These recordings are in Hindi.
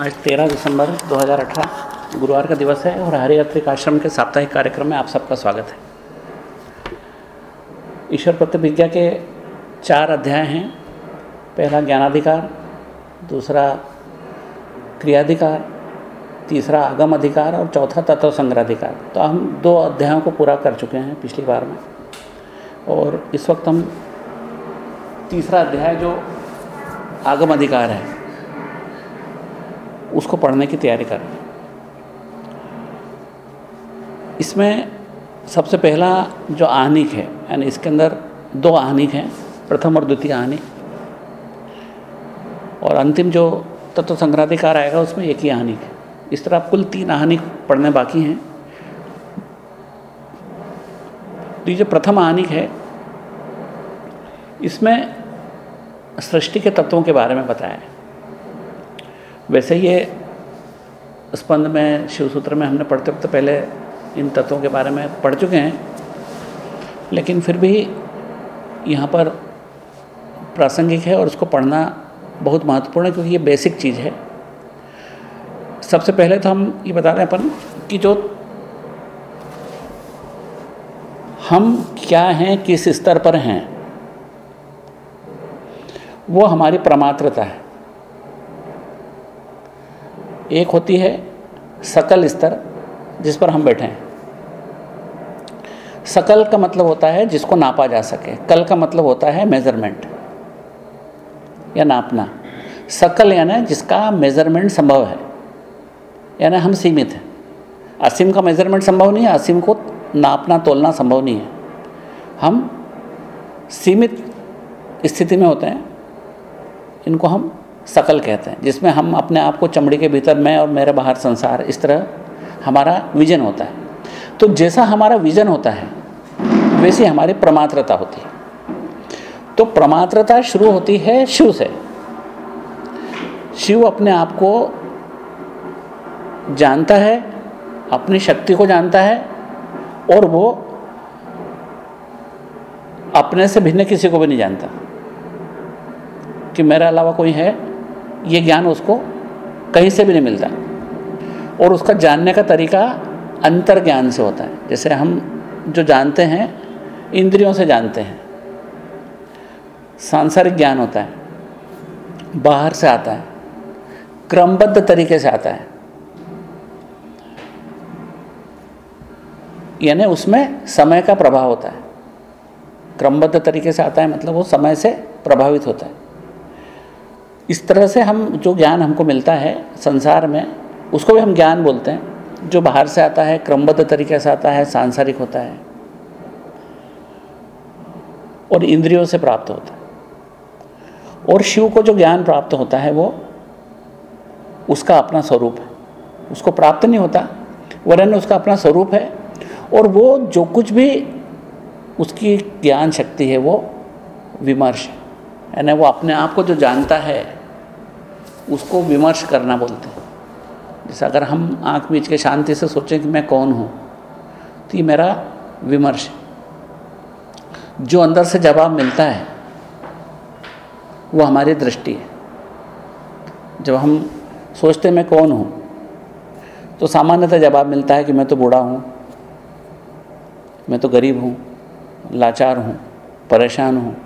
आज 13 दिसंबर 2018 गुरुवार का दिवस है और हरियात्रिक आश्रम के साप्ताहिक कार्यक्रम में आप सबका स्वागत है। ईश्वर प्रतिविज्ञा के चार अध्याय हैं। पहला ज्ञानाधिकार, दूसरा क्रियाधिकार, तीसरा आगम अधिकार और चौथा तत्व संग्रहाधिकार तो हम दो अध्यायों को पूरा कर चुके हैं पिछली बार में। और इस वक्त हम तीसरा अध्याय जो आगम अधिकार है उसको पढ़ने की तैयारी कर इसमें सबसे पहला जो आहनिक है, यानी इसके अंदर दो आहनिक हैं, प्रथम और द्वितीय आहनिक। और अंतिम जो तत्व तो संक्रांतिकार आएगा, उसमें एक ही आहनिक है। इस तरह कुल तीन आहनिक पढ़ने बाकी हैं। तो ये जो प्रथम आहनिक है, इसमें सृष्टि के तत्वों के बारे में बताया है। वैसे ये स्पंद में शिव सूत्र में हमने पढ़ते वक्त पहले इन तत्वों के बारे में पढ़ चुके हैं, लेकिन फिर भी यहाँ पर प्रासंगिक है और उसको पढ़ना बहुत महत्वपूर्ण है क्योंकि ये बेसिक चीज़ है। सबसे पहले तो हम ये बता दें अपन कि जो हम क्या हैं, किस स्तर पर हैं, वो हमारी प्रमात्रता है। एक होती है सकल स्तर जिस पर हम बैठे हैं। सकल का मतलब होता है जिसको नापा जा सके। कल का मतलब होता है मेज़रमेंट या नापना। सकल यानी जिसका मेज़रमेंट संभव है, यानी हम सीमित हैं। असीम का मेज़रमेंट संभव नहीं है, असीम को नापना, तोलना संभव नहीं है। हम सीमित स्थिति में होते हैं, इनको हम सकल कहते हैं, जिसमें हम अपने आप को चमड़ी के भीतर मैं और मेरे बाहर संसार, इस तरह हमारा विजन होता है। तो जैसा हमारा विजन होता है, वैसी हमारी प्रमात्रता होती है। तो प्रमात्रता शुरू होती है शिव से। शिव अपने आप को जानता है, अपनी शक्ति को जानता है, और वो अपने से भिन्न किसी को भी नहीं जानता। कि मेरे अलावा कोई है? ये ज्ञान उसको कहीं से भी नहीं मिलता। और उसका जानने का तरीका अंतर ज्ञान से होता है। जैसे हम जो जानते हैं, इंद्रियों से जानते हैं। सांसारिक ज्ञान होता है, बाहर से आता है, क्रमबद्ध तरीके से आता है। यानी उसमें समय का प्रभाव होता है। क्रमबद्ध तरीके से आता है मतलब वो समय से प्रभावित होता है। इस तरह से हम जो ज्ञान हमको मिलता है संसार में, उसको भी हम ज्ञान बोलते हैं। जो बाहर से आता है, क्रमबद्ध तरीके से आता है, सांसारिक होता है। और इंद्रियों से प्राप्त होता है। और शिव को जो ज्ञान प्राप्त होता है, वो उसका अपना स्वरूप है। उसको प्राप्त नहीं होता, वरन उसका अपना स्वरूप है। और वो जो कुछ भी उसकी ज्ञान शक्ति है, वो विमर्श है। यानी वो अपने आप को जो जानता है उसको विमर्श करना बोलते हैं। जैसे अगर हम आँख बीच के शांति से सोचें कि मैं कौन हूँ तो ये मेरा विमर्श जो अंदर से जवाब मिलता है, वो हमारी दृष्टि है। जब हम सोचते मैं कौन हूँ तो सामान्यतः जवाब मिलता है कि मैं तो बूढ़ा हूँ, मैं तो गरीब हूँ, लाचार हूँ, परेशान हूँ,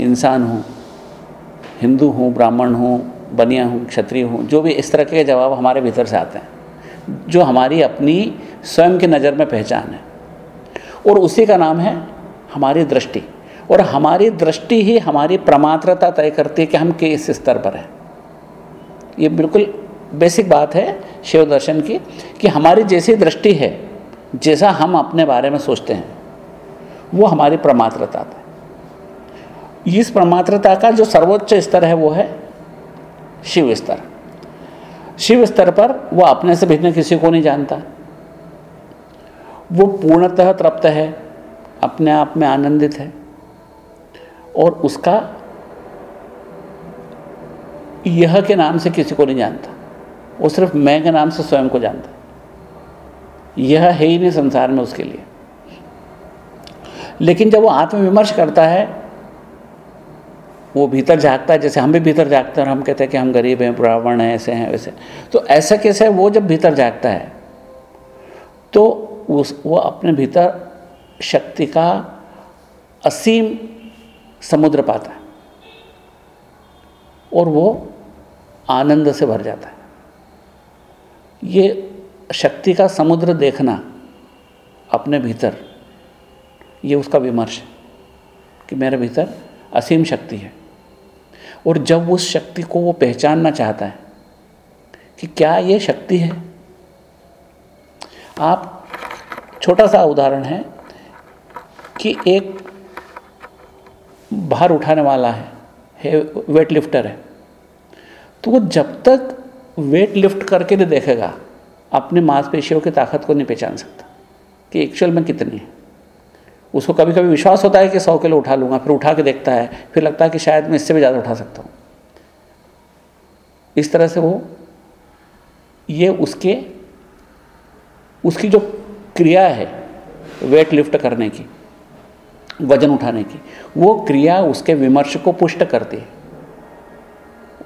इंसान हूँ। हिंदू हूँ, ब्राह्मण हूँ, बनिया हूँ, क्षत्रिय हूँ, जो भी इस तरह के जवाब हमारे भीतर से आते हैं, जो हमारी अपनी स्वयं की नज़र में पहचान है। और उसी का नाम है हमारी दृष्टि। और हमारी दृष्टि ही हमारी प्रमात्रता तय करती है कि हम किस स्तर पर हैं। ये बिल्कुल बेसिक बात है शिव दर्शन की, कि हमारी जैसी दृष्टि है, जैसा हम अपने बारे में सोचते हैं, वो हमारी प्रमात्रता है। इस परमात्रता का जो सर्वोच्च स्तर है वो है शिव स्तर। शिव स्तर पर वो अपने से भिन्न किसी को नहीं जानता। वो पूर्णतः तृप्त है, अपने आप में आनंदित है और उसका यह के नाम से किसी को नहीं जानता। वो सिर्फ़ मैं के नाम से स्वयं को जानता यह है ही नहीं संसार में उसके लिए। लेकिन जब वो आत्मविमर्श करता है वो भीतर जागता है, जैसे हम भी भीतर जागते हैं और हम कहते हैं कि हम गरीब हैं, ब्राह्मण हैं, ऐसे हैं, वैसे तो ऐसा कैसे वो जब भीतर जागता है तो उस, वो अपने भीतर शक्ति का असीम समुद्र पाता है और वो आनंद से भर जाता है। ये शक्ति का समुद्र देखना अपने भीतर, ये उसका विमर्श है कि मेरे भीतर असीम शक्ति है। और जब उस शक्ति को वो पहचानना चाहता है कि क्या ये शक्ति है आप छोटा सा उदाहरण है कि एक भार उठाने वाला है, है वेट लिफ्टर है। तो वो जब तक वेट लिफ्ट करके नहीं देखेगा अपने मांसपेशियों की ताकत को नहीं पहचान सकता कि एक्चुअल में कितनी है। उसको कभी कभी विश्वास होता है कि सौ किलो उठा लूँगा, फिर उठा के देखता है, फिर लगता है कि शायद मैं इससे भी ज़्यादा उठा सकता हूँ। इस तरह से वो, ये उसके, उसकी जो क्रिया है, वेट लिफ्ट करने की, वज़न उठाने की, वो क्रिया उसके विमर्श को पुष्ट करती है।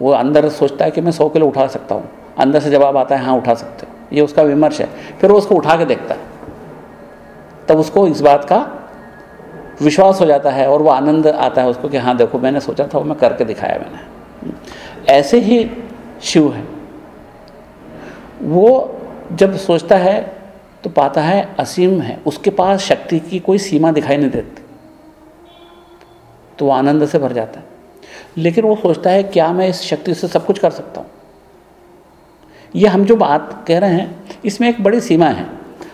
वो अंदर सोचता है कि मैं सौ किलो उठा सकता हूँ, अंदर से जवाब आता है हाँ उठा सकते हो। ये उसका विमर्श है। फिर वो उसको उठा के देखता है। तब उसको इस बात का विश्वास हो जाता है और वो आनंद आता है उसको कि हाँ देखो, मैंने सोचा था, वो मैं करके दिखाया मैंने। ऐसे ही शिव है। वो जब सोचता है तो पाता है असीम है। उसके पास शक्ति की कोई सीमा दिखाई नहीं देती। तो वो आनंद से भर जाता है। लेकिन वो सोचता है, क्या मैं इस शक्ति से सब कुछ कर सकता हूँ? ये हम जो बात कह रहे हैं, इसमें एक बड़ी सीमा है।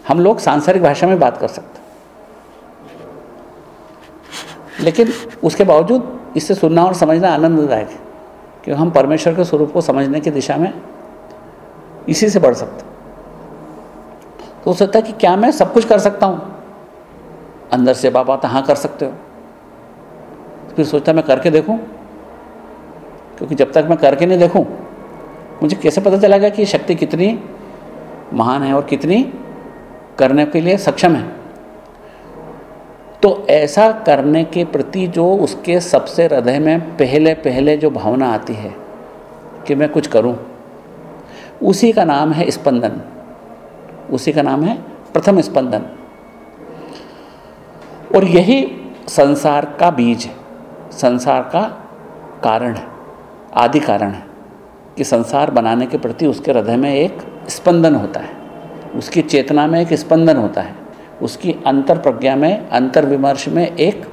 हम लोग सांसारिक भाषा में बात कर सकते हैं। लेकिन उसके बावजूद इससे सुनना और समझना आनंददायक है क्योंकि हम परमेश्वर के स्वरूप को समझने की दिशा में इसी से बढ़ सकते तो हो सकता है कि क्या मैं सब कुछ कर सकता हूँ? अंदर से बाबा तो हाँ कर सकते हो। तो फिर सोचता मैं करके देखूँ? क्योंकि जब तक मैं करके नहीं देखूँ, मुझे कैसे पता चलेगा कि शक्ति कितनी महान है और कितनी करने के लिए सक्षम है? तो ऐसा करने के प्रति जो उसके सबसे हृदय में पहले पहले जो भावना आती है कि मैं कुछ करूँ, उसी का नाम है स्पंदन। उसी का नाम है प्रथम स्पंदन। और यही संसार का बीज है। संसार का कारण है आदि कारण है कि संसार बनाने के प्रति उसके हृदय में एक स्पंदन होता है। उसकी चेतना में एक स्पंदन होता है। उसकी अंतर प्रज्ञा में, अंतर विमर्श में एक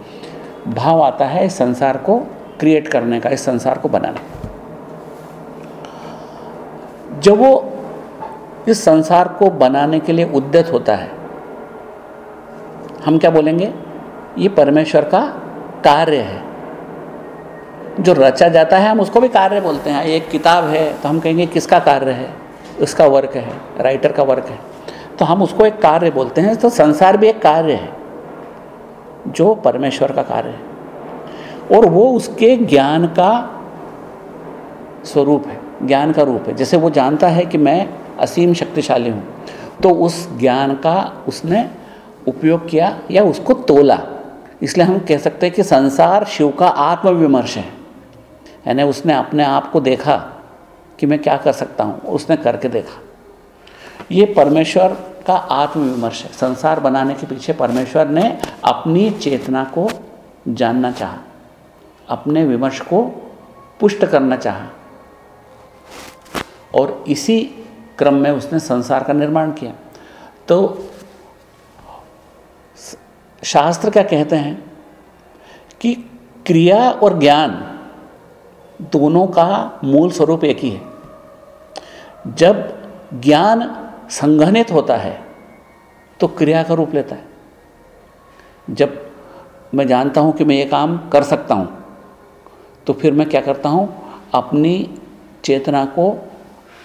भाव आता है इस संसार को क्रिएट करने का, इस संसार को बनाने जब वो इस संसार को बनाने के लिए उद्यत होता है, हम क्या बोलेंगे? ये परमेश्वर का कार्य है। जो रचा जाता है, हम उसको भी कार्य बोलते हैं। एक किताब है तो हम कहेंगे, किसका कार्य है? उसका वर्क है राइटर का वर्क है। तो हम उसको एक कार्य बोलते हैं तो संसार भी एक कार्य है, जो परमेश्वर का कार्य है। और वो उसके ज्ञान का स्वरूप है, ज्ञान का रूप है। जैसे वो जानता है कि मैं असीम शक्तिशाली हूँ तो उस ज्ञान का उसने उपयोग किया या उसको तोला। इसलिए हम कह सकते हैं कि संसार शिव का आत्मविमर्श है। यानी उसने अपने आप को देखा कि मैं क्या कर सकता हूँ, उसने करके देखा। ये परमेश्वर का आत्मविमर्श है। संसार बनाने के पीछे परमेश्वर ने अपनी चेतना को जानना चाहा, अपने विमर्श को पुष्ट करना चाहा, और इसी क्रम में उसने संसार का निर्माण किया। तो शास्त्र क्या कहते हैं कि क्रिया और ज्ञान दोनों का मूल स्वरूप एक ही है। जब ज्ञान संघनित होता है तो क्रिया का रूप लेता है। जब मैं जानता हूँ कि मैं ये काम कर सकता हूँ तो फिर मैं क्या करता हूँ? अपनी चेतना को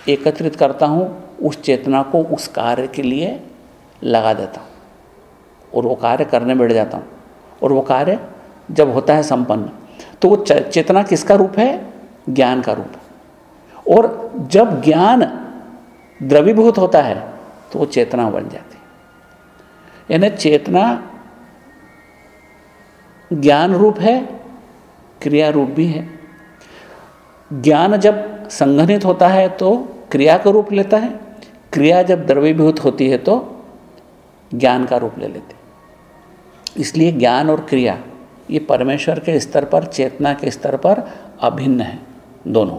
एकत्रित करता हूँ, उस चेतना को उस कार्य के लिए लगा देता हूँ और वो कार्य करने बैठ जाता हूँ। और वो कार्य जब होता है संपन्न तो वो चेतना किसका रूप है? ज्ञान का रूप है। और जब ज्ञान द्रवीभूत होता है तो वो चेतना बन जाती है। यानी चेतना ज्ञान रूप है, क्रिया रूप भी है। ज्ञान जब संघनित होता है तो क्रिया का रूप लेता है। क्रिया जब द्रवीभूत होती है तो ज्ञान का रूप ले लेते इसलिए ज्ञान और क्रिया, ये परमेश्वर के स्तर पर, चेतना के स्तर पर अभिन्न है दोनों।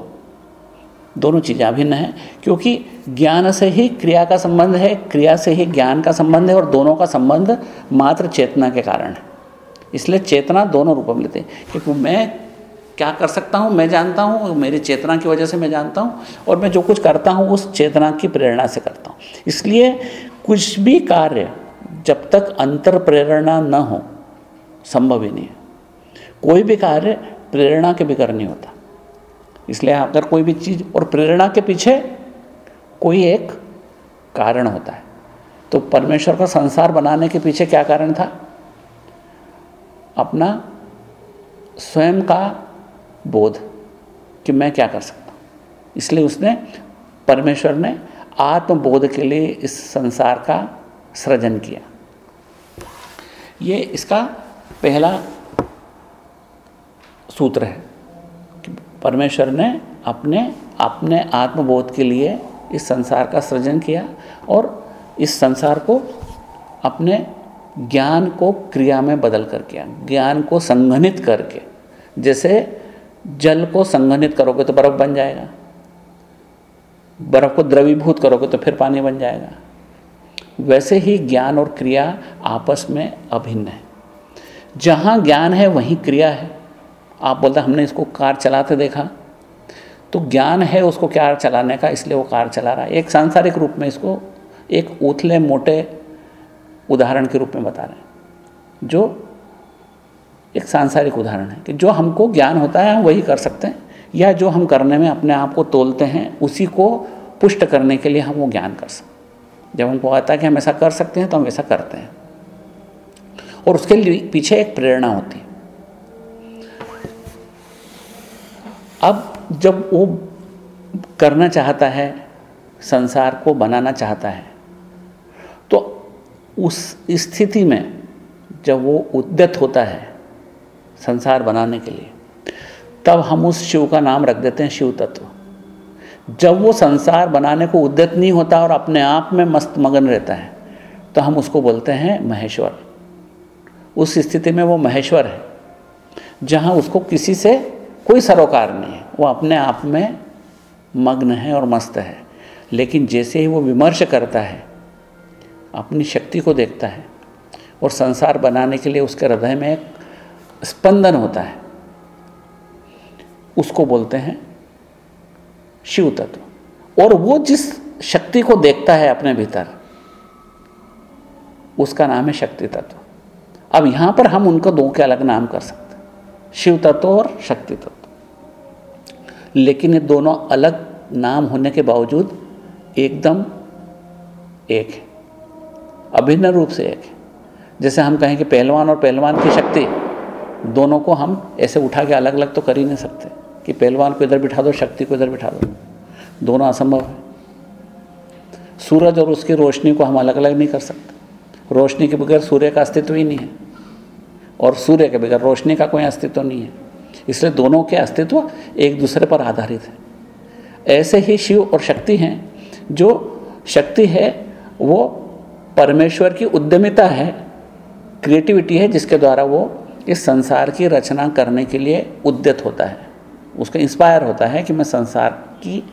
दोनों चीज़ें अभिन्न हैं, क्योंकि ज्ञान से ही क्रिया का संबंध है, क्रिया से ही ज्ञान का संबंध है और दोनों का संबंध मात्र चेतना के कारण है। इसलिए चेतना दोनों रूप में लेते हैं क्योंकि मैं क्या कर सकता हूँ, मैं जानता हूँ मेरी चेतना की वजह से मैं जानता हूँ और मैं जो कुछ करता हूँ, उस चेतना की प्रेरणा से करता हूँ। इसलिए कुछ भी कार्य जब तक अंतर प्रेरणा न हो, संभव ही नहीं है। कोई भी कार्य प्रेरणा के बिगर नहीं होता। इसलिए अगर कोई भी चीज़ और प्रेरणा के पीछे कोई एक कारण होता है तो परमेश्वर का संसार बनाने के पीछे क्या कारण था? अपना स्वयं का बोध कि मैं क्या कर सकता हूँ। इसलिए उसने, परमेश्वर ने आत्मबोध के लिए इस संसार का सृजन किया। ये इसका पहला सूत्र है। परमेश्वर ने अपने अपने आत्मबोध के लिए इस संसार का सृजन किया और इस संसार को अपने ज्ञान को क्रिया में बदल कर किया, ज्ञान को संघनित करके। जैसे जल को संघनित करोगे तो बर्फ़ बन जाएगा। बर्फ़ को द्रवीभूत करोगे तो फिर पानी बन जाएगा। वैसे ही ज्ञान और क्रिया आपस में अभिन्न है। जहाँ ज्ञान है, वहीं क्रिया है। आप बोलते हमने इसको कार चलाते देखा। तो ज्ञान है उसको कार चलाने का, इसलिए वो कार चला रहा है। एक सांसारिक रूप में इसको एक उथले मोटे उदाहरण के रूप में बता रहे हैं, जो एक सांसारिक उदाहरण है कि जो हमको ज्ञान होता है, हम वही कर सकते हैं, या जो हम करने में अपने आप को तोलते हैं, उसी को पुष्ट करने के लिए हम वो ज्ञान कर सकते जब हमको आता है कि हम ऐसा कर सकते हैं तो हम ऐसा करते हैं। और उसके लिए पीछे एक प्रेरणा होती है। अब जब वो करना चाहता है, संसार को बनाना चाहता है तो उस स्थिति में जब वो उद्यत होता है संसार बनाने के लिए, तब हम उस शिव का नाम रख देते हैं शिव तत्व। जब वो संसार बनाने को उद्यत नहीं होता और अपने आप में मस्त मगन रहता है तो हम उसको बोलते हैं महेश्वर। उस स्थिति में वो महेश्वर है, जहाँ उसको किसी से कोई सरोकार नहीं है। वो अपने आप में मग्न है और मस्त है। लेकिन जैसे ही वो विमर्श करता है, अपनी शक्ति को देखता है और संसार बनाने के लिए उसके हृदय में एक स्पंदन होता है, उसको बोलते हैं शिव तत्व। और वो जिस शक्ति को देखता है अपने भीतर, उसका नाम है शक्ति तत्व। अब यहाँ पर हम उनको दो के अलग नाम कर सकते शिव तत्व और शक्ति तत्व लेकिन ये दोनों अलग नाम होने के बावजूद एकदम एक है, अभिन्न रूप से एक है। जैसे हम कहें कि पहलवान और पहलवान की शक्ति, दोनों को हम ऐसे उठा के अलग अलग तो कर ही नहीं सकते कि पहलवान को इधर बिठा दो, शक्ति को इधर बिठा दो। दोनों असंभव है। सूरज और उसकी रोशनी को हम अलग अलग नहीं कर सकते। रोशनी के बगैर सूर्य का अस्तित्व ही नहीं है। और सूर्य के बगैर रोशनी का कोई अस्तित्व नहीं है। इसलिए दोनों के अस्तित्व एक दूसरे पर आधारित है। ऐसे ही शिव और शक्ति हैं। जो शक्ति है, वो परमेश्वर की उद्यमिता है, क्रिएटिविटी है, जिसके द्वारा वो इस संसार की रचना करने के लिए उद्यत होता है। उसका इंस्पायर होता है कि मैं संसार की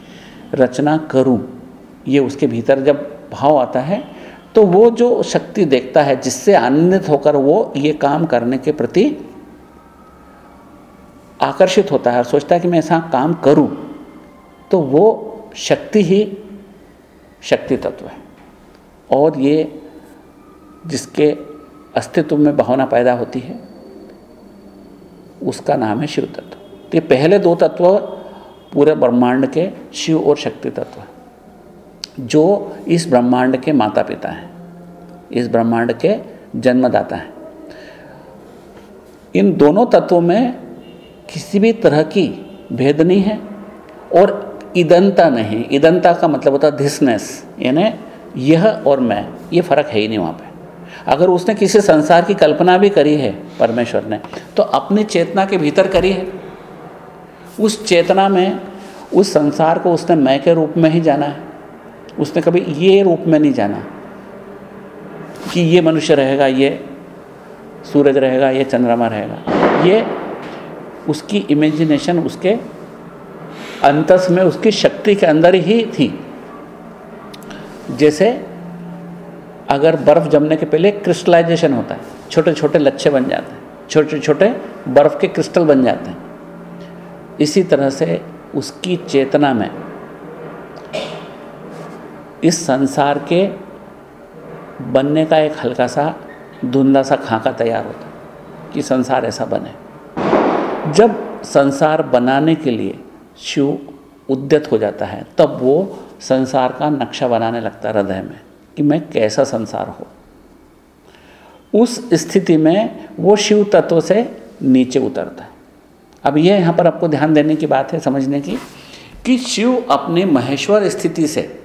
रचना करूँ। ये उसके भीतर जब भाव आता है तो वो जो शक्ति देखता है, जिससे आनंदित होकर वो ये काम करने के प्रति आकर्षित होता है और सोचता है कि मैं ऐसा काम करूँ तो वो शक्ति ही शक्ति तत्व है। और ये जिसके अस्तित्व में भावना पैदा होती है, उसका नाम है शिव तत्व। तो ये पहले दो तत्व पूरे ब्रह्मांड के शिव और शक्ति तत्व जो इस ब्रह्मांड के माता पिता हैं, इस ब्रह्मांड के जन्मदाता हैं। इन दोनों तत्वों में किसी भी तरह की भेद नहीं है और ईदनता नहीं। ईदनता का मतलब होता है धिसनेस यानी यह और मैं, ये फ़र्क है ही नहीं वहाँ पे। अगर उसने किसी संसार की कल्पना भी करी है परमेश्वर ने तो अपनी चेतना के भीतर करी है। उस चेतना में, उस संसार को उसने मैं के रूप में ही जाना है। उसने कभी ये रूप में नहीं जाना कि ये मनुष्य रहेगा, ये सूरज रहेगा, ये चंद्रमा रहेगा। ये उसकी इमेजिनेशन उसके अंतस में, उसकी शक्ति के अंदर ही थी। जैसे अगर बर्फ़ जमने के पहले क्रिस्टलाइजेशन होता है छोटे छोटे लच्छे बन जाते हैं छोटे छोटे बर्फ़ के क्रिस्टल बन जाते हैं। इसी तरह से उसकी चेतना में इस संसार के बनने का एक हल्का सा, धुंधला सा खाका तैयार होता कि संसार ऐसा बने। जब संसार बनाने के लिए शिव उद्यत हो जाता है, तब वो संसार का नक्शा बनाने लगता है हृदय में कि मैं कैसा संसार हो। उस स्थिति में वो शिव तत्व से नीचे उतरता है। अब ये यहाँ पर आपको ध्यान देने की बात है, समझने की, कि शिव अपने महेश्वर स्थिति से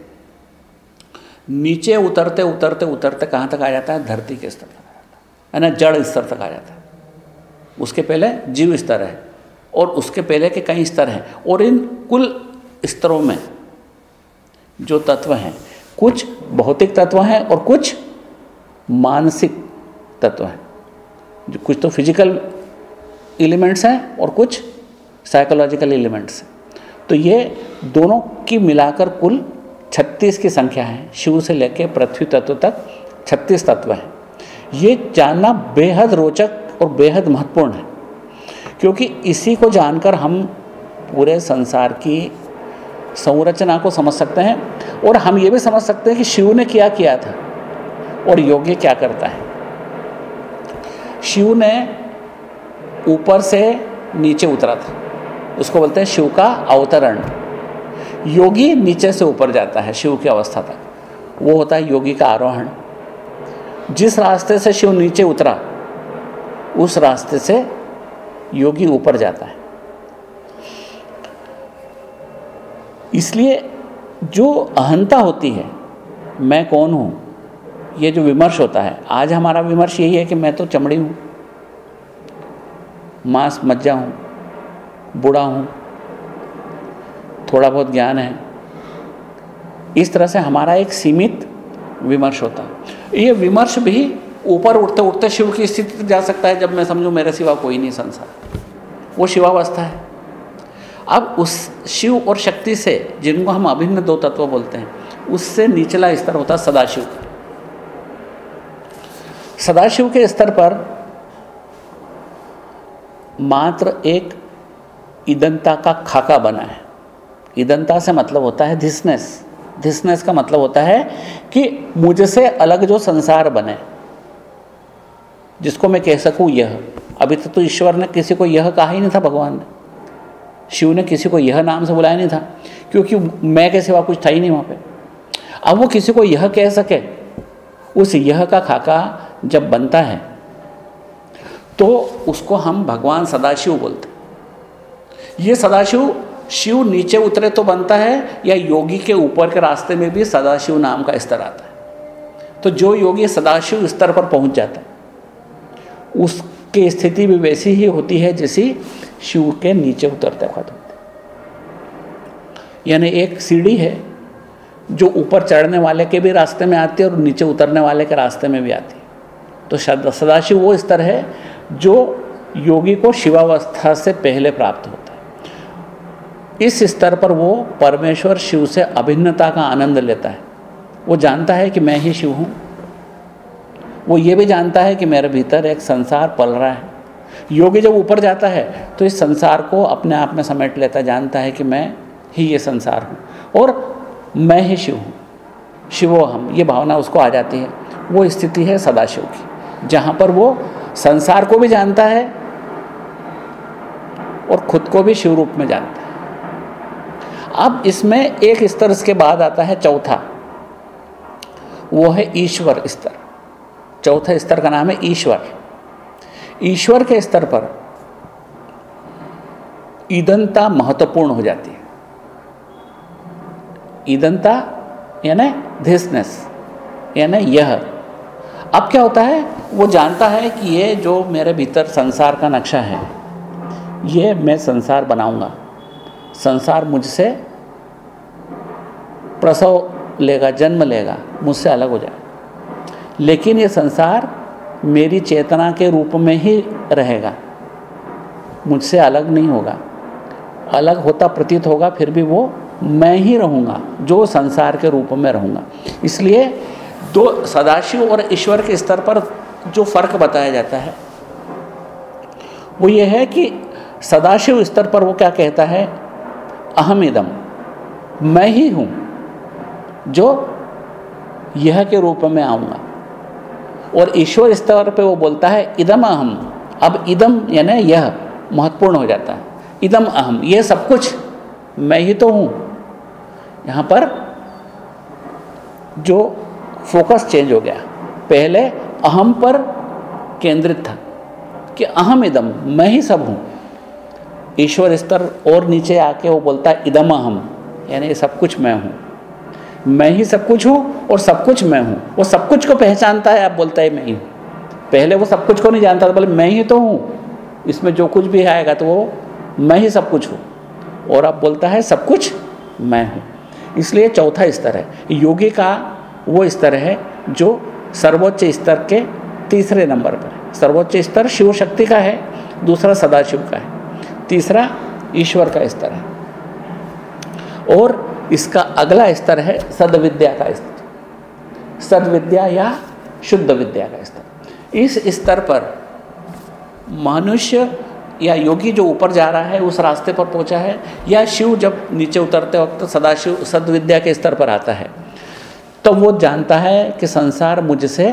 नीचे उतरते उतरते उतरते कहाँ तक आ जाता है? धरती के स्तर तक आ जाता है। ना? जड़ स्तर तक आ जाता है। उसके पहले जीव स्तर है और उसके पहले के कई स्तर हैं। और इन कुल स्तरों में जो तत्व हैं, कुछ भौतिक तत्व हैं और कुछ मानसिक तत्व हैं। जो कुछ तो फ़िज़िकल एलिमेंट्स हैं और कुछ साइकोलॉजिकल एलिमेंट्स हैं। तो ये दोनों की मिलाकर कुल 36 की संख्या है, शिव से लेकर पृथ्वी तत्व तक 36 तत्व हैं। ये जानना बेहद रोचक और बेहद महत्वपूर्ण है, क्योंकि इसी को जानकर हम पूरे संसार की संरचना को समझ सकते हैं और हम ये भी समझ सकते हैं कि शिव ने क्या किया था और योग्य क्या करता है। शिव ने ऊपर से नीचे उतरा था, उसको बोलते हैं शिव का अवतरण। योगी नीचे से ऊपर जाता है शिव की अवस्था तक। वो होता है योगी का आरोहण। जिस रास्ते से शिव नीचे उतरा, उस रास्ते से योगी ऊपर जाता है। इसलिए जो अहंता होती है, मैं कौन हूँ? ये जो विमर्श होता है, आज हमारा विमर्श यही है कि मैं तो चमड़ी हूँ, मांस मज्जा हूँ, बूढ़ा हूँ थोड़ा बहुत ज्ञान है। इस तरह से हमारा एक सीमित विमर्श होता। है ये विमर्श भी ऊपर उठते उठते शिव की स्थिति जा सकता है, जब मैं समझूँ मेरे सिवा कोई नहीं संसार। वो शिवावस्था है। अब उस शिव और शक्ति से, जिनको हम अभिन्न दो तत्व बोलते हैं, उससे निचला स्तर होता है सदाशिव। का सदाशिव के स्तर पर मात्र एक ईदनता का खाका बना है। ईदनता से मतलब होता है धिसनेस। धिसनेस का मतलब होता है कि मुझसे अलग जो संसार बने। जिसको मैं कह सकूँ यह। अभी तक तो ईश्वर ने किसी को यह कहा ही नहीं था, भगवान ने। शिव ने किसी को यह नाम से बुलाया नहीं था, क्योंकि मैं के सिवा कुछ था ही नहीं वहाँ पे। अब वो किसी को यह कह सके, उस यह का खाका जब बनता है तो उसको हम भगवान सदाशिव बोलते ये सदाशिव शिव नीचे उतरे तो बनता है, या योगी के ऊपर के रास्ते में भी सदाशिव नाम का स्तर आता है। तो जो योगी सदाशिव स्तर पर पहुँच जाता है, उसकी स्थिति भी वैसी ही होती है जैसी शिव के नीचे उतरते वक्त होते यानी एक सीढ़ी है, जो ऊपर चढ़ने वाले के भी रास्ते में आती है और नीचे उतरने वाले के रास्ते में भी आती है। तो सदाशिव वो स्तर है, जो योगी को शिवावस्था से पहले प्राप्त है। इस स्तर पर वो परमेश्वर शिव से अभिन्नता का आनंद लेता है। वो जानता है कि मैं ही शिव हूँ। वो ये भी जानता है कि मेरे भीतर एक संसार पल रहा है। योगी जब ऊपर जाता है तो इस संसार को अपने आप में समेट लेता जानता है कि मैं ही ये संसार हूँ और मैं ही शिव हूँ। शिवो हम, ये भावना उसको आ जाती है। वो स्थिति है सदाशिव की, जहाँ पर वो संसार को भी जानता है और खुद को भी शिव रूप में जानता है। अब इसमें एक स्तर इसके बाद आता है चौथा। वो है ईश्वर स्तर। चौथा स्तर का नाम है ईश्वर। ईश्वर के स्तर पर ईदनता महत्वपूर्ण हो जाती है। ईदनता यानी धिसनेस, यानी यह। अब क्या होता है? वो जानता है कि ये जो मेरे भीतर संसार का नक्शा है, ये मैं संसार बनाऊँगा। संसार मुझसे प्रसव लेगा, जन्म लेगा, मुझसे अलग हो जाए। लेकिन ये संसार मेरी चेतना के रूप में ही रहेगा, मुझसे अलग नहीं होगा। अलग होता प्रतीत होगा, फिर भी वो मैं ही रहूँगा, जो संसार के रूप में रहूँगा। इसलिए दो सदाशिव और ईश्वर के स्तर पर जो फ़र्क बताया जाता है, वो ये है कि सदाशिव स्तर पर वो क्या कहता है? अहम इदम मैं ही हूँ जो यह के रूप में आऊँगा। और ईश्वर स्तर पे वो बोलता है, इदम अहम। अब इदम यानी यह महत्वपूर्ण हो जाता है। इदम अहम यह सब कुछ मैं ही तो हूँ। यहाँ पर जो फोकस चेंज हो गया, पहले अहम पर केंद्रित था कि अहम इदम, मैं ही सब हूँ। ईश्वर स्तर और नीचे आके वो बोलता है, इदम अहम। यानी सब कुछ मैं हूँ। मैं ही सब कुछ हूँ और सब कुछ मैं हूँ। वो सब कुछ को पहचानता है, आप बोलता है, मैं ही हूँ। पहले वो सब कुछ को नहीं जानता था, बोले, मैं ही तो हूँ। इसमें जो कुछ भी आएगा तो वो, मैं ही सब कुछ हूँ। और अब बोलता है, सब कुछ मैं हूँ। इसलिए चौथा स्तर है। योगी का वो स्तर है जो सर्वोच्च स्तर के तीसरे नंबर पर सर्वोच्च स्तर शिव शक्ति का है, दूसरा सदाशिव का है। तीसरा ईश्वर का स्तर है। और इसका अगला स्तर है सदविद्या का स्तर। सदविद्या या शुद्ध विद्या का स्तर। इस स्तर पर मनुष्य या योगी जो ऊपर जा रहा है, उस रास्ते पर पहुँचा है, या शिव जब नीचे उतरते वक्त सदाशिव सदविद्या के स्तर पर आता है तो वो जानता है कि संसार मुझसे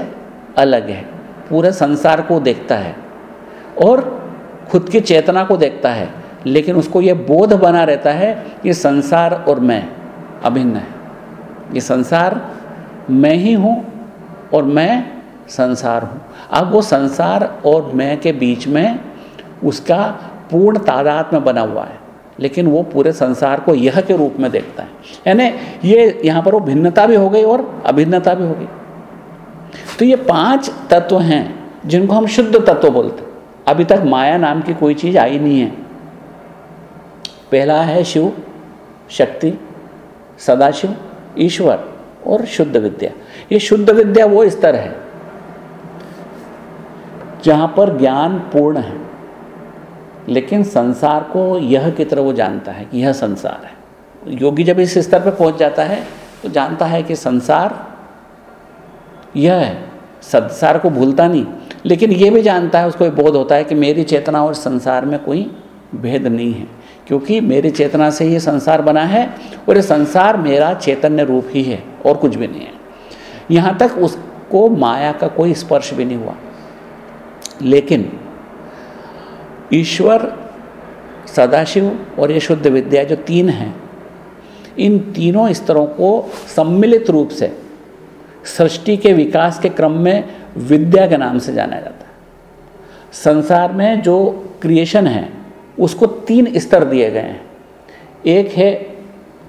अलग है, पूरे संसार को देखता है। और खुद की चेतना को देखता है, लेकिन उसको ये बोध बना रहता है कि संसार और मैं अभिन्न है। ये संसार मैं ही हूँ और मैं संसार हूँ। अब वो संसार और मैं के बीच में उसका पूर्ण तादाद में बना हुआ है, लेकिन वो पूरे संसार को यह के रूप में देखता है। यानी ये यहाँ पर वो भिन्नता भी हो गई और अभिन्नता भी हो गई। तो ये पाँच तत्व हैं जिनको हम शुद्ध तत्व बोलते अभी तक माया नाम की कोई चीज़ आई नहीं है। पहला है शिव, शक्ति, सदाशिव, ईश्वर और शुद्ध विद्या। ये शुद्ध विद्या वो स्तर है जहाँ पर ज्ञान पूर्ण है, लेकिन संसार को यह की तरह वो जानता है कि यह संसार है। योगी जब इस स्तर पर पहुँच जाता है तो जानता है कि संसार यह है, संसार को भूलता नहीं। लेकिन ये भी जानता है, उसको बोध होता है कि मेरी चेतना और संसार में कोई भेद नहीं है। क्योंकि मेरी चेतना से ये संसार बना है और ये संसार मेरा चैतन्य रूप ही है और कुछ भी नहीं है। यहाँ तक उसको माया का कोई स्पर्श भी नहीं हुआ। लेकिन ईश्वर, सदाशिव और ये शुद्ध विद्या जो तीन हैं, इन तीनों स्तरों को सम्मिलित रूप से सृष्टि के विकास के क्रम में विद्या के नाम से जाना जाता है। संसार में जो क्रिएशन है, उसको तीन स्तर दिए गए हैं। एक है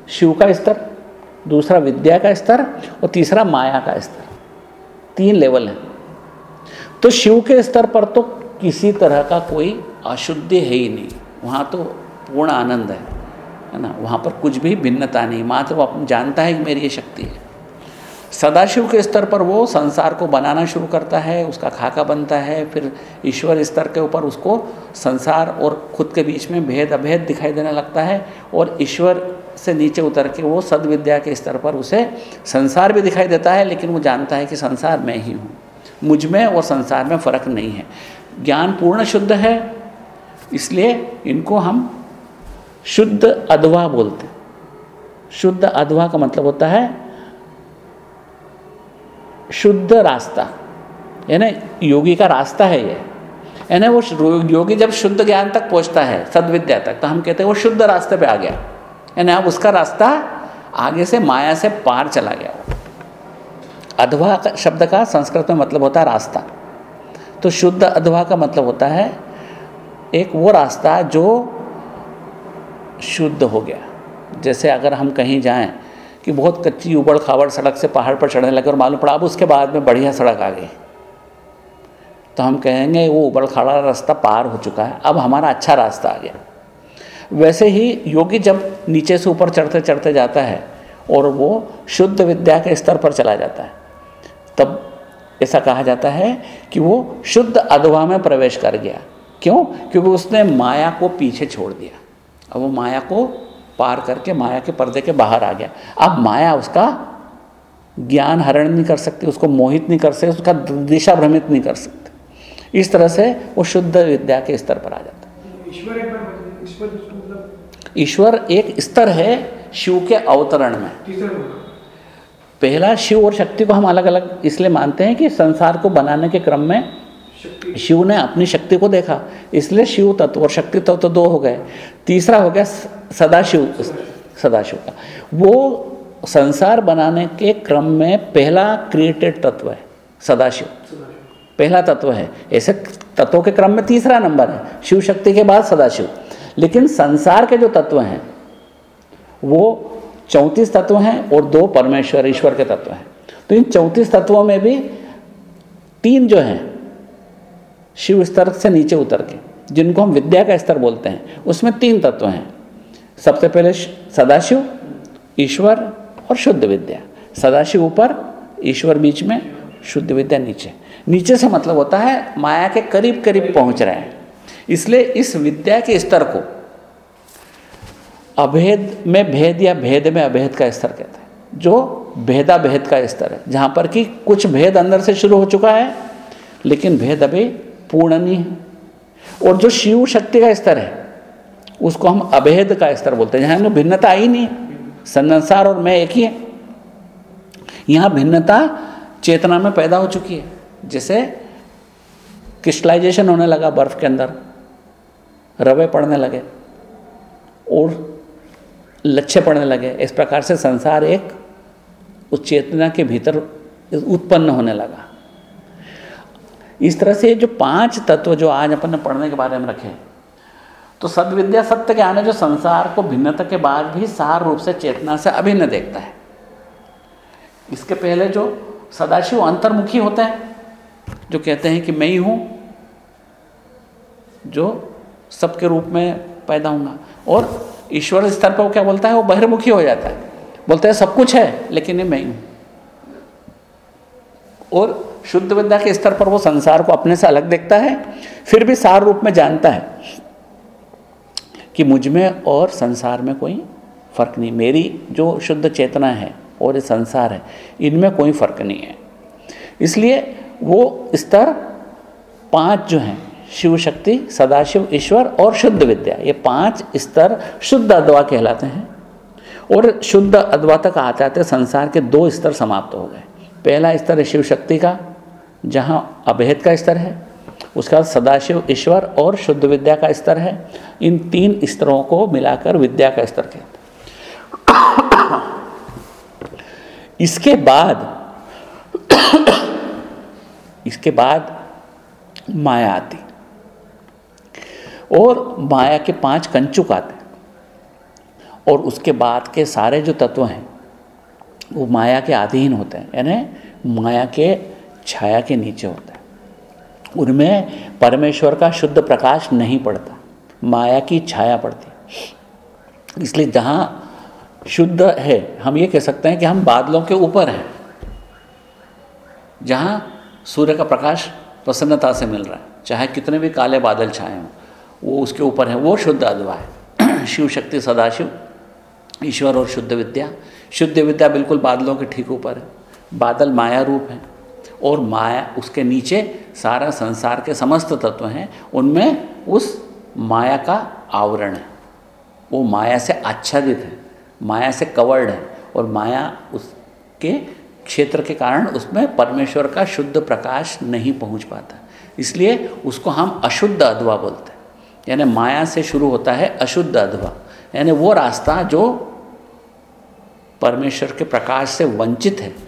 शिव का स्तर, दूसरा विद्या का स्तर और तीसरा माया का स्तर। तीन लेवल है। तो शिव के स्तर पर तो किसी तरह का कोई अशुद्धि है ही नहीं। वहाँ तो पूर्ण आनंद है है ना? वहाँ पर कुछ भी भिन्नता नहीं। मात्र वो जानता है कि मेरी ये शक्ति है। सदाशिव के स्तर पर वो संसार को बनाना शुरू करता है, उसका खाका बनता है, फिर ईश्वर स्तर के ऊपर उसको संसार और खुद के बीच में भेद, अभेद दिखाई देने लगता है और ईश्वर से नीचे उतर के वो सदविद्या के स्तर पर उसे संसार भी दिखाई देता है, लेकिन वो जानता है कि संसार मैं ही हूँ। मुझमें और संसार में फ़र्क नहीं है। ज्ञान पूर्ण शुद्ध है, इसलिए इनको हम शुद्ध अधवा बोलते हैं। शुद्ध अधवा का मतलब होता है शुद्ध रास्ता। यानी योगी का रास्ता है ये। यानी वो योगी जब शुद्ध ज्ञान तक पहुँचता है, सदविद्या तक तो हम कहते हैं वो शुद्ध रास्ते पे आ गया। यानी अब उसका रास्ता आगे से माया से पार चला गया। अधवा का शब्द का संस्कृत में मतलब होता है रास्ता। तो शुद्ध अधवा का मतलब होता है एक वो रास्ता जो शुद्ध हो गया। जैसे अगर हम कहीं जाएँ कि बहुत कच्ची उबड़ खाबड़ सड़क से पहाड़ पर चढ़ने लगे और मालूम पड़ा, अब उसके बाद में बढ़िया सड़क आ गई। तो हम कहेंगे, वो उबड़ खाबड़ रास्ता पार हो चुका है, अब हमारा अच्छा रास्ता आ गया। वैसे ही योगी जब नीचे से ऊपर चढ़ते चढ़ते जाता है और वो शुद्ध विद्या के स्तर पर चला जाता है, तब ऐसा कहा जाता है कि वो शुद्ध अधवा में प्रवेश कर गया। क्यों? क्योंकि उसने माया को पीछे छोड़ दिया। अब वो माया को पार करके माया के पर्दे के बाहर आ गया। अब माया उसका ज्ञान हरण नहीं कर सकती उसको मोहित नहीं कर सकती उसका दिशा भ्रमित नहीं कर सकती। इस तरह से वो शुद्ध विद्या के स्तर पर आ जाता है। मतलब ईश्वर एक स्तर है शिव के अवतरण में। पहला शिव और शक्ति को हम अलग अलग इसलिए मानते हैं कि संसार को बनाने के क्रम में शिव ने अपनी शक्ति को देखा, इसलिए शिव तत्व और शक्ति तत्व तो दो हो गए। तीसरा हो गया सदाशिव सदाशिव का। वो संसार बनाने के क्रम में पहला क्रिएटेड तत्व है, सदाशिव। पहला तत्व है। ऐसे तत्वों के क्रम में तीसरा नंबर है, शिव शक्ति के बाद सदाशिव। लेकिन संसार के जो तत्व हैं, वो चौंतीस तत्व हैं और दो परमेश्वर, ईश्वर के तत्व हैं। तो इन चौंतीस तत्वों में भी तीन जो हैं शिव स्तर से नीचे उतर के, जिनको हम विद्या का स्तर बोलते हैं, उसमें तीन तत्व हैं। सबसे पहले सदाशिव, ईश्वर और शुद्ध विद्या। सदाशिव ऊपर, ईश्वर बीच में, शुद्ध विद्या नीचे। नीचे से मतलब होता है, माया के करीब करीब पहुँच रहे हैं। इसलिए इस विद्या के स्तर को अभेद में भेद या भेद में अभेद का स्तर कहते हैं, जो भेदा भेद का स्तर है। जहाँ पर कि कुछ भेद अंदर से शुरू हो चुका है, लेकिन भेद अभी पूर्ण नहीं है। और जो शिव शक्ति का स्तर है, उसको हम अभेद का स्तर बोलते हैं। जहाँ भिन्नता आई नहीं। संसार और मैं एक ही है। यहाँ भिन्नता चेतना में पैदा हो चुकी है। जैसे क्रिस्टलाइजेशन होने लगा बर्फ़ के अंदर। रवे पड़ने लगे। और लच्छे पड़ने लगे। इस प्रकार से संसार एक उस चेतना के भीतर उत्पन्न होने लगा। इस तरह से जो पाँच तत्व जो आज अपन ने पढ़ने के बारे में रखे तो सदविद्या सत्य ज्ञान है जो संसार को भिन्नता के बाद भी सार रूप से चेतना से अभिन्न देखता है। इसके पहले जो सदाशिव अंतर्मुखी होते हैं, जो कहते हैं कि मैं ही हूँ, जो सबके रूप में पैदा होगा। और ईश्वर स्तर पर वो क्या बोलता है? वो बहिर्मुखी हो जाता है। बोलता है सब कुछ है, लेकिन ये मैं ही हूँ। और शुद्ध विद्या के स्तर पर वो संसार को अपने से अलग देखता है, फिर भी सार रूप में जानता है कि मुझमें और संसार में कोई फ़र्क नहीं। मेरी जो शुद्ध चेतना है और ये संसार है, इनमें कोई फ़र्क नहीं है। इसलिए वो स्तर पाँच जो हैं शिव शक्ति सदाशिव, ईश्वर और शुद्ध विद्या, ये पाँच स्तर शुद्ध अद्वा कहलाते हैं। और शुद्ध अद्वा तक आते आते संसार के दो स्तर समाप्त हो गए। पहला स्तर है शिव शक्ति का जहाँ अभेद का स्तर है, उसका सदाशिव, ईश्वर और शुद्ध विद्या का स्तर है। इन तीन स्तरों को मिलाकर विद्या का स्तर कहते इसके बाद इसके बाद माया आती। और माया के पाँच कंचुक आते और उसके बाद के सारे जो तत्व हैं, वो माया के अधीन होते हैं। यानी माया के छाया के नीचे होता है। उनमें परमेश्वर का शुद्ध प्रकाश नहीं पड़ता, माया की छाया पड़ती इसलिए जहाँ शुद्ध है, हम ये कह सकते हैं कि हम बादलों के ऊपर हैं। जहाँ सूर्य का प्रकाश प्रसन्नता से मिल रहा है, चाहे कितने भी काले बादल छाए हों, वो उसके ऊपर है, वो शुद्ध अद्वा है। शिव शक्ति सदाशिव, ईश्वर और शुद्ध विद्या। शुद्ध विद्या बिल्कुल बादलों के ठीक ऊपर है। बादल माया रूप है। और माया उसके नीचे सारा संसार के समस्त तत्व हैं, उनमें उस माया का आवरण है। वो माया से आच्छादित है, माया से कवर्ड है और माया उसके क्षेत्र के कारण उसमें परमेश्वर का शुद्ध प्रकाश नहीं पहुँच पाता। इसलिए उसको हम अशुद्ध अधवा बोलते हैं। यानी माया से शुरू होता है अशुद्ध अधवा यानी वो रास्ता जो परमेश्वर के प्रकाश से वंचित है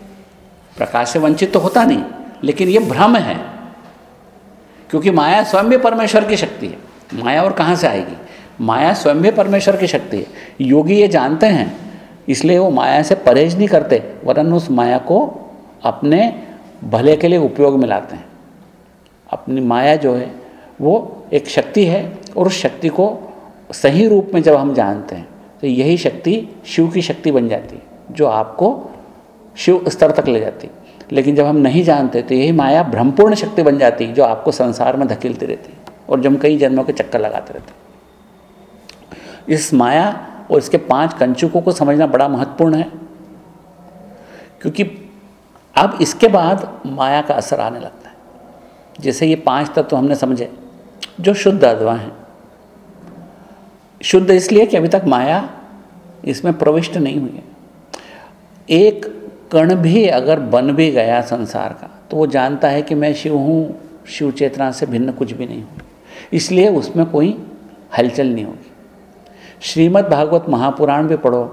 प्रकाश से वंचित तो होता नहीं, लेकिन ये भ्रम है, क्योंकि माया स्वयं भी परमेश्वर की शक्ति है। माया और कहाँ से आएगी? माया स्वयं भी परमेश्वर की शक्ति है। योगी ये जानते हैं, इसलिए वो माया से परहेज नहीं करते, वरन उस माया को अपने भले के लिए उपयोग में लाते हैं। अपनी माया जो है, वो एक शक्ति है और उस शक्ति को सही रूप में जब हम जानते हैं तो यही शक्ति शिव की शक्ति बन जाती है, जो आपको शिव स्तर तक ले जाती। लेकिन जब हम नहीं जानते तो यही माया ब्रह्मपूर्ण शक्ति बन जाती, जो आपको संसार में धकेलती रहती और जब कई जन्मों के चक्कर लगाते रहते। इस माया और इसके पाँच कंचुकों को समझना बड़ा महत्वपूर्ण है, क्योंकि अब इसके बाद माया का असर आने लगता है। जैसे ये पाँच तत्व हमने समझे, जो शुद्ध अथवा हैं। शुद्ध इसलिए कि अभी तक माया इसमें प्रविष्ट नहीं हुई है। एक कण भी अगर बन भी गया संसार का तो वो जानता है कि मैं शिव हूँ, शिव चेतना से भिन्न कुछ भी नहीं हूँ। इसलिए उसमें कोई हलचल नहीं होगी। श्रीमद् भागवत महापुराण भी पढ़ो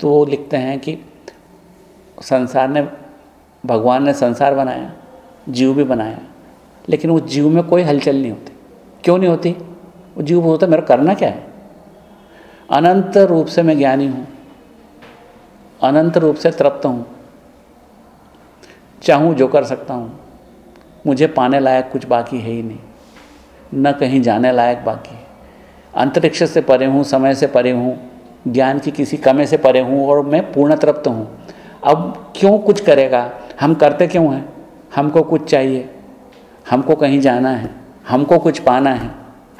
तो वो लिखते हैं कि संसार ने, भगवान ने संसार बनाया, जीव भी बनाया, लेकिन वो जीव में कोई हलचल नहीं होती। क्यों नहीं होती? वो जीव होता मेरा करना क्या है? अनंत रूप से मैं ज्ञानी हूँ। अनंत रूप से तृप्त हूँ। चाहूँ जो कर सकता हूँ। मुझे पाने लायक कुछ बाकी है ही नहीं। न कहीं जाने लायक बाकी है। अंतरिक्ष से परे हूँ, समय से परे हूँ, ज्ञान की किसी कमे से परे हूँ और मैं पूर्ण तृप्त हूँ। अब क्यों कुछ करेगा? हम करते क्यों हैं? हमको कुछ चाहिए। हमको कहीं जाना है। हमको कुछ पाना है।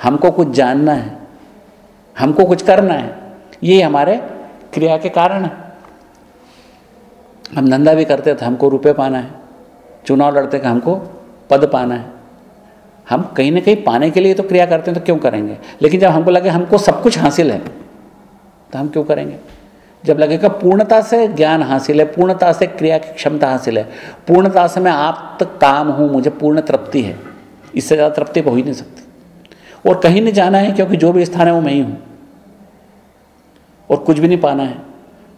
हमको कुछ जानना है। हमको कुछ करना है। ये हमारे क्रिया के कारण है। हम धंधा भी करते थे हमको रुपए पाना है। चुनाव लड़ते कि हमको पद पाना है। हम कहीं ना कहीं पाने के लिए तो क्रिया करते हैं तो क्यों करेंगे? लेकिन जब हमको लगे हमको सब कुछ हासिल है तो हम क्यों करेंगे? जब लगेगा पूर्णता से ज्ञान हासिल है, पूर्णता से क्रिया की क्षमता हासिल है, पूर्णता से मैं आप तक काम हूँ, मुझे पूर्ण तृप्ति है, इससे ज़्यादा तृप्ति हो ही नहीं सकती। और कहीं नहीं जाना है क्योंकि जो भी स्थान है वो मैं ही हूँ। और कुछ भी नहीं पाना है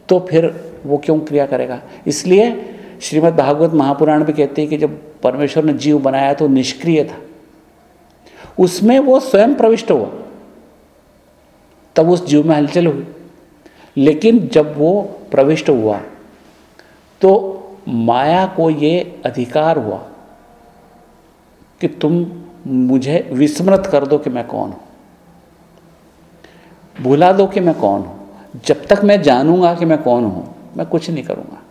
तो फिर वो क्यों क्रिया करेगा? इसलिए श्रीमद् भागवत महापुराण भी कहते हैं कि जब परमेश्वर ने जीव बनाया तो निष्क्रिय था। उसमें वो स्वयं प्रविष्ट हुआ। तब उस जीव में हलचल हुई। लेकिन जब वो प्रविष्ट हुआ तो माया को ये अधिकार हुआ कि तुम मुझे विस्मृत कर दो कि मैं कौन हूँ। भुला दो कि मैं कौन हूँ। जब तक मैं जानूँगा कि मैं कौन हूँ मैं कुछ नहीं करूँगा।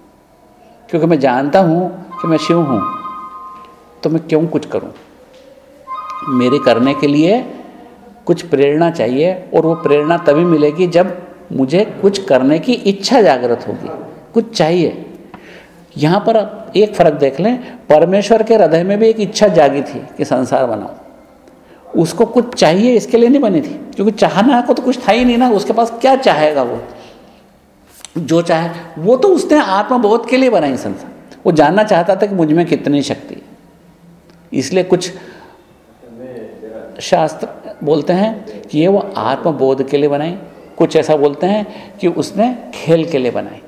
क्योंकि मैं जानता हूँ कि मैं शिव हूँ तो मैं क्यों कुछ करूँ? मेरे करने के लिए कुछ प्रेरणा चाहिए और वो प्रेरणा तभी मिलेगी जब मुझे कुछ करने की इच्छा जागृत होगी। कुछ चाहिए। यहाँ पर एक फ़र्क देख लें, परमेश्वर के हृदय में भी एक इच्छा जागी थी कि संसार बनाओ उसको कुछ चाहिए, इसके लिए नहीं बनी थी। क्योंकि चाहना को तो कुछ था ही नहीं ना, उसके पास क्या चाहेगा वो? जो चाहे, वो तो उसने आत्मबोध के लिए बनाई संसार वो जानना चाहता था कि मुझमें कितनी शक्ति है। इसलिए कुछ शास्त्र बोलते हैं कि ये वो आत्मबोध के लिए बनाई। कुछ ऐसा बोलते हैं कि उसने खेल के लिए बनाई।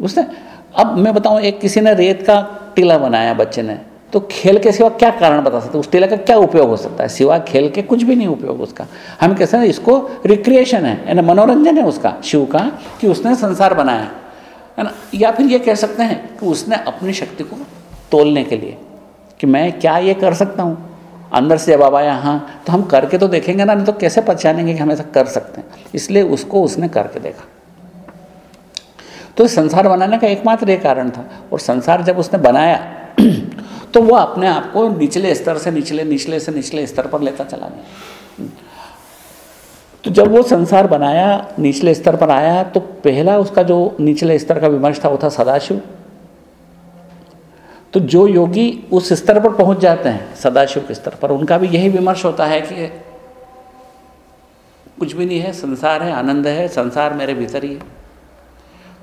उसने, अब मैं बताऊँ, एक किसी ने रेत का टीला बनाया बच्चे ने। तो खेल के सिवा क्या कारण बता सकते उस टीला का क्या उपयोग हो सकता है? सिवा खेल के कुछ भी नहीं उपयोग उसका। हम कहते हैं इसको रिक्रिएशन है, यानी मनोरंजन है उसका, शिव का, कि उसने संसार बनाया है। ना? या फिर ये कह सकते हैं कि उसने अपनी शक्ति को तोलने के लिए, कि मैं क्या ये कर सकता हूँ? अंदर से जब आया हाँ तो हम करके तो देखेंगे ना, नहीं तो कैसे पहचानेंगे कि हम ऐसा कर सकते हैं? इसलिए उसको उसने करके देखा। तो संसार बनाने का एकमात्र एक कारण था, और संसार जब उसने बनाया तो वो अपने आप को निचले स्तर से निचले निचले से निचले स्तर पर लेता चला गया। तो जब वो संसार बनाया, निचले स्तर पर आया तो पहला उसका जो निचले स्तर का विमर्श था, वो था सदाशिव। तो जो योगी उस स्तर पर पहुँच जाते हैं, सदाशिव के स्तर पर, उनका भी यही विमर्श होता है कि कुछ भी नहीं है, संसार है, आनंद है, संसार मेरे भीतर ही है।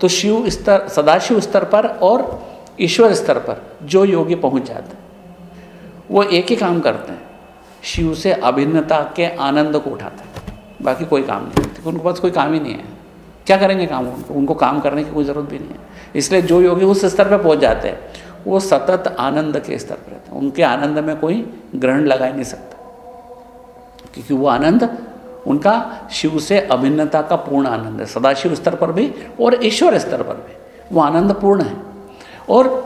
तो शिव स्तर, सदाशिव स्तर पर और ईश्वर स्तर पर जो योगी पहुँच जाते हैं, वो एक ही काम करते हैं। शिव से अभिन्नता के आनंद को उठाते हैं। बाकी कोई काम नहीं करते उनके पास कोई काम ही नहीं है। क्या करेंगे काम? उनको उनको काम करने की कोई ज़रूरत भी नहीं है। इसलिए जो योगी उस स्तर पर पहुँच जाते हैं, वो सतत आनंद के स्तर पर रहते हैं। उनके आनंद में कोई ग्रहण लगा ही नहीं सकता। क्योंकि वो आनंद, उनका शिव से अभिन्नता का पूर्ण आनंद है। सदाशिव स्तर पर भी और ईश्वर स्तर पर भी। वो आनंद पूर्ण है। और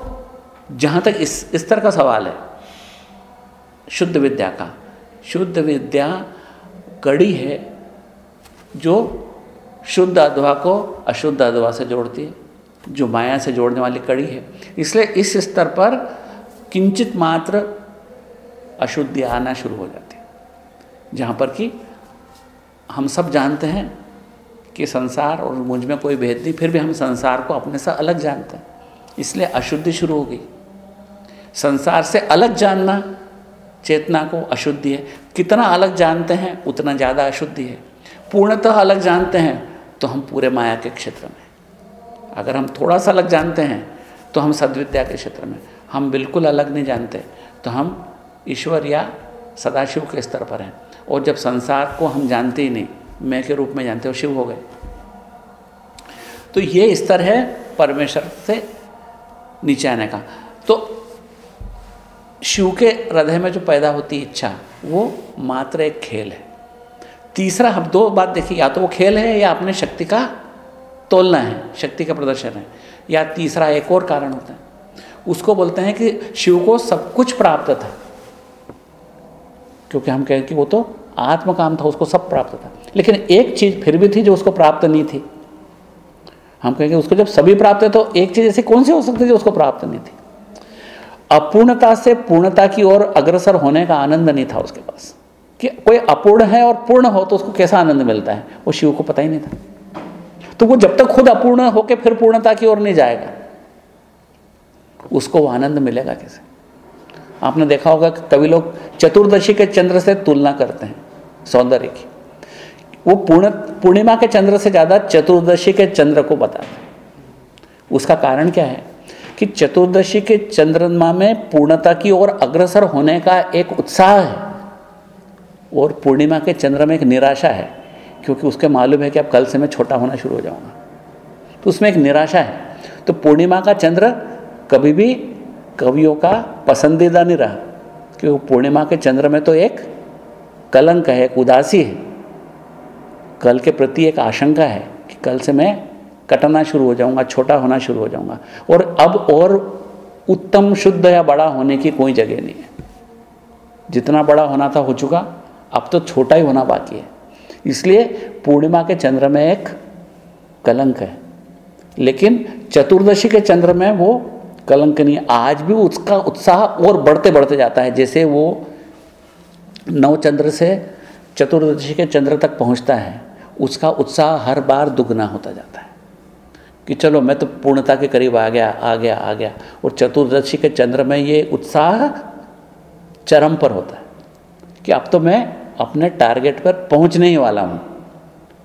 जहाँ तक इस स्तर का सवाल है, शुद्ध विद्या का। शुद्ध विद्या कड़ी है जो शुद्ध अधवा को अशुद्ध अधवा से जोड़ती है, जो माया से जोड़ने वाली कड़ी है। इसलिए इस स्तर पर किंचित मात्र अशुद्धि आना शुरू हो जाती है। जहाँ पर कि हम सब जानते हैं कि संसार और मुझमें कोई भेद नहीं, फिर भी हम संसार को अपने से अलग जानते हैं। इसलिए अशुद्धि शुरू हो गई। संसार से अलग जानना चेतना को अशुद्धि है। कितना अलग जानते हैं, उतना ज़्यादा अशुद्धि है। पूर्णतः अलग जानते हैं तो हम पूरे माया के क्षेत्र में अगर हम थोड़ा सा अलग जानते हैं तो हम सद्विद्या के क्षेत्र में हम बिल्कुल अलग नहीं जानते तो हम ईश्वर या सदाशिव के स्तर पर हैं। और जब संसार को हम जानते ही नहीं, मैं के रूप में जानते हो, शिव हो गए। तो ये स्तर है परमेश्वर से नीचे आने का। तो शिव के हृदय में जो पैदा होती इच्छा, वो मात्र एक खेल है। तीसरा, हम दो बात देखिए, या तो वो खेल है या अपने शक्ति का तोलना है, शक्ति का प्रदर्शन है, या तीसरा एक और कारण होता है। उसको बोलते हैं कि शिव को सब कुछ प्राप्त था, क्योंकि हम कहें कि वो तो आत्मकाम था, उसको सब प्राप्त था। लेकिन एक चीज़ फिर भी थी जो उसको प्राप्त नहीं थी हम कहेंगे, उसको जब सभी प्राप्त है तो एक चीज़ ऐसी कौन सी हो सकती है जो उसको प्राप्त नहीं थी? अपूर्णता से पूर्णता की ओर अग्रसर होने का आनंद नहीं था उसके पास। कि कोई अपूर्ण है और पूर्ण हो तो उसको कैसा आनंद मिलता है? वो शिव को पता ही नहीं था। तो वो जब तक खुद अपूर्ण होकर फिर पूर्णता की ओर नहीं जाएगा, उसको वो आनंद मिलेगा कैसे? आपने देखा होगा कभी लोग चतुर्दशी के चंद्र से तुलना करते हैं, सौंदर्य की। वो पूर्ण, पूर्णिमा के चंद्र से ज़्यादा चतुर्दशी के चंद्र को बताते हैं। उसका कारण क्या है? कि चतुर्दशी के चंद्रमा में पूर्णता की ओर अग्रसर होने का एक उत्साह है और पूर्णिमा के चंद्र में एक निराशा है, क्योंकि उसके मालूम है कि अब कल से मैं छोटा होना शुरू हो जाऊँगा। तो उसमें एक निराशा है। तो पूर्णिमा का चंद्र कभी भी कवियों का पसंदीदा नहीं रहा, क्योंकि पूर्णिमा के चंद्र में तो एक कलंक है, एक उदासी है। कल के प्रति एक आशंका है कि कल से मैं कटना शुरू हो जाऊँगा, छोटा होना शुरू हो जाऊँगा। और अब और उत्तम शुद्ध या बड़ा होने की कोई जगह नहीं है। जितना बड़ा होना था हो चुका, अब तो छोटा ही होना बाकी है। इसलिए पूर्णिमा के चंद्र में एक कलंक है। लेकिन चतुर्दशी के चंद्र में वो कलंक नहीं आज भी उसका उत्साह और बढ़ते बढ़ते जाता है। जैसे वो नव चंद्र से चतुर्दशी के चंद्र तक पहुँचता है। उसका उत्साह हर बार दुगना होता जाता है। कि चलो, मैं तो पूर्णता के करीब आ गया आ गया आ गया। और चतुर्दशी के चंद्र में ये उत्साह चरम पर होता है। कि अब तो मैं अपने टारगेट पर पहुँचने ही वाला हूँ।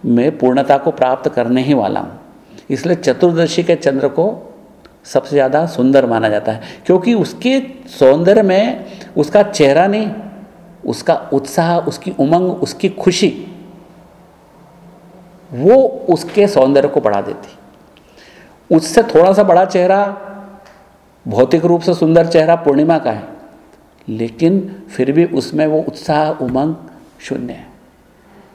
मैं पूर्णता को प्राप्त करने ही वाला हूँ। इसलिए चतुर्दशी के चंद्र को सबसे ज़्यादा सुंदर माना जाता है। क्योंकि उसके सौंदर्य में उसका चेहरा नहीं, उसका उत्साह, उसकी उमंग, उसकी खुशी वो उसके सौंदर्य को बढ़ा देती। उससे थोड़ा सा बड़ा चेहरा, भौतिक रूप से सुंदर चेहरा पूर्णिमा का है, लेकिन फिर भी उसमें वो उत्साह, उमंग शून्य है।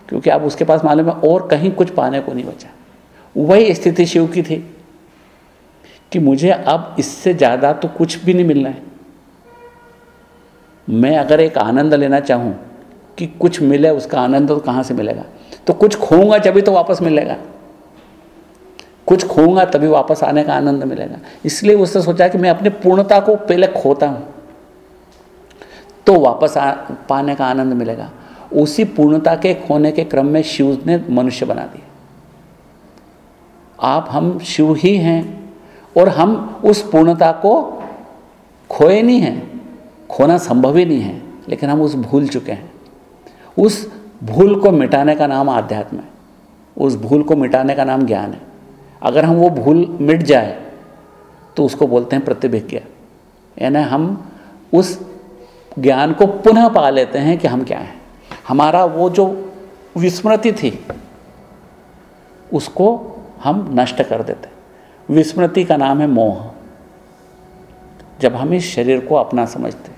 क्योंकि अब उसके पास मालूम है और कहीं कुछ पाने को नहीं बचा। वही स्थिति शिव की थी कि मुझे अब इससे ज़्यादा तो कुछ भी नहीं मिलना है। मैं अगर एक आनंद लेना चाहूँ कि कुछ मिले, उसका आनंद तो कहाँ से मिलेगा? तो कुछ खोऊँगा जभी तो वापस मिलेगा। कुछ खोऊँगा तभी वापस आने का आनंद मिलेगा। इसलिए उसने सोचा कि मैं अपनी पूर्णता को पहले खोता हूँ तो वापस आ, पाने का आनंद मिलेगा। उसी पूर्णता के खोने के क्रम में शिव ने मनुष्य बना दिया। आप हम शिव ही हैं और हम उस पूर्णता को खोए नहीं हैं खोना संभव ही नहीं है लेकिन हम उस भूल चुके हैं। उस भूल को मिटाने का नाम आध्यात्म है। उस भूल को मिटाने का नाम ज्ञान है। अगर हम वो भूल मिट जाए तो उसको बोलते हैं प्रतिभिज्ञा। यानी हम उस ज्ञान को पुनः पा लेते हैं कि हम क्या हैं। हमारा वो जो विस्मृति थी, उसको हम नष्ट कर देते विस्मृति का नाम है मोह। जब हम इस शरीर को अपना समझते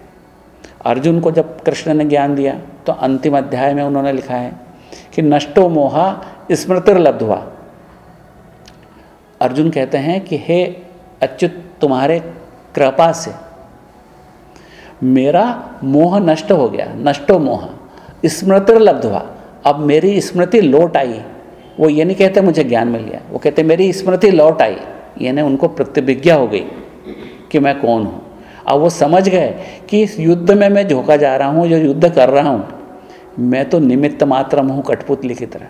अर्जुन को जब कृष्ण ने ज्ञान दिया तो अंतिम अध्याय में उन्होंने लिखा है कि नष्टो मोहा स्मृतिर्लब्धवा अर्जुन कहते हैं कि, हे अच्युत, तुम्हारे कृपा से मेरा मोह नष्ट हो गया। नष्टो मोह स्मृतिर्लब्धवा अब मेरी स्मृति लौट आई। वो ये नहीं कहते मुझे ज्ञान मिल गया। वो कहते मेरी स्मृति लौट आई। यानी उनको प्रतिभिज्ञा हो गई कि मैं कौन हूँ। अब वो समझ गए कि इस युद्ध में मैं झोंका जा रहा हूँ, जो युद्ध कर रहा हूँ, मैं तो निमित्त मात्र हूँ कठपुतली की तरह।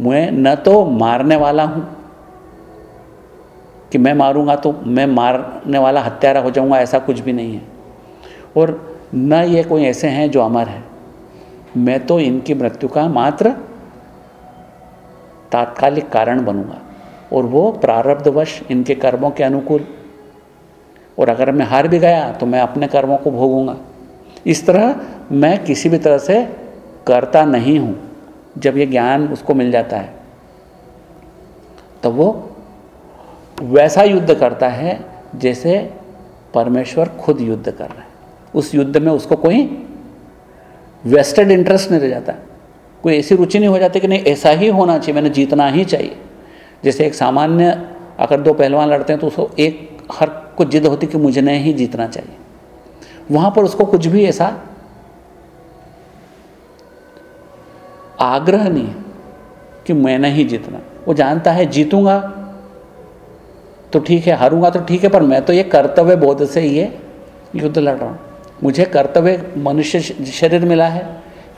मैं न तो मारने वाला हूँ कि मैं मारूँगा तो मैं मारने वाला हत्यारा हो जाऊँगा, ऐसा कुछ भी नहीं है। और न ये कोई ऐसे हैं जो अमर है। मैं तो इनकी मृत्यु का मात्र तात्कालिक कारण बनूँगा। और वो प्रारब्धवश इनके कर्मों के अनुकूल और अगर मैं हार भी गया तो मैं अपने कर्मों को भोगूँगा। इस तरह मैं किसी भी तरह से करता नहीं हूँ। जब ये ज्ञान उसको मिल जाता है तो वो वैसा युद्ध करता है जैसे परमेश्वर खुद युद्ध कर रहा है। उस युद्ध में उसको कोई वेस्टेड इंटरेस्ट नहीं रह जाता। कोई ऐसी रुचि नहीं हो जाती कि नहीं, ऐसा ही होना चाहिए, मैंने जीतना ही चाहिए। जैसे एक सामान्य, अगर दो पहलवान लड़ते हैं तो उसको एक हर को जिद होती कि मुझे नहीं ही जीतना चाहिए। वहाँ पर उसको कुछ भी ऐसा आग्रह नहीं कि मैंने ही जीतना। वो जानता है, जीतूँगा तो ठीक है, हारूँगा तो ठीक है, पर मैं तो ये कर्तव्य बोध से ये युद्ध लड़ रहा हूँ। मुझे कर्तव्य मनुष्य शरीर मिला है,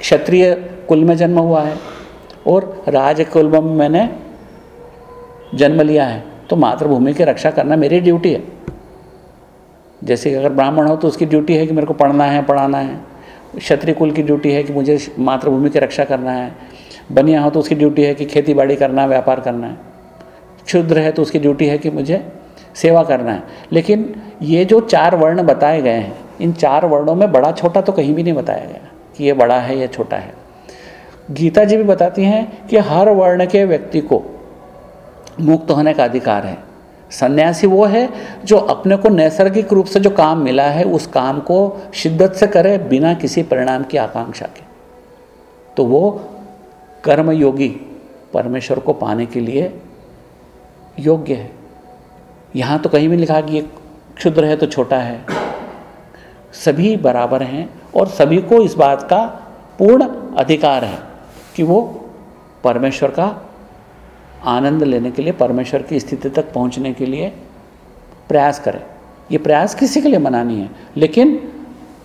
क्षत्रिय कुल में जन्म हुआ है, और राज कुल में मैंने जन्म लिया है। तो मातृभूमि की रक्षा करना मेरी ड्यूटी है। जैसे कि अगर ब्राह्मण हो तो उसकी ड्यूटी है कि मेरे को पढ़ना है, पढ़ाना है। क्षत्रिय कुल की ड्यूटी है कि मुझे मातृभूमि की रक्षा करना है। बनिया हो तो उसकी ड्यूटी है कि खेती बाड़ी करना है, व्यापार करना है। क्षुद्र है तो उसकी ड्यूटी है कि मुझे सेवा करना है। लेकिन ये जो चार वर्ण बताए गए हैं, इन चार वर्णों में बड़ा छोटा तो कहीं भी नहीं बताया गया कि ये बड़ा है या छोटा है। गीता जी भी बताती हैं कि हर वर्ण के व्यक्ति को मुक्त होने का अधिकार है। सन्यासी वो है जो अपने को नैसर्गिक रूप से जो काम मिला है, उस काम को शिद्दत से करे, बिना किसी परिणाम की आकांक्षा के। तो वो कर्मयोगी परमेश्वर को पाने के लिए योग्य है। यहाँ तो कहीं भी लिखा कि ये क्षुद्र है तो छोटा है। सभी बराबर हैं और सभी को इस बात का पूर्ण अधिकार है कि वो परमेश्वर का आनंद लेने के लिए, परमेश्वर की स्थिति तक पहुँचने के लिए प्रयास करें। ये प्रयास किसी के लिए मनानी है, लेकिन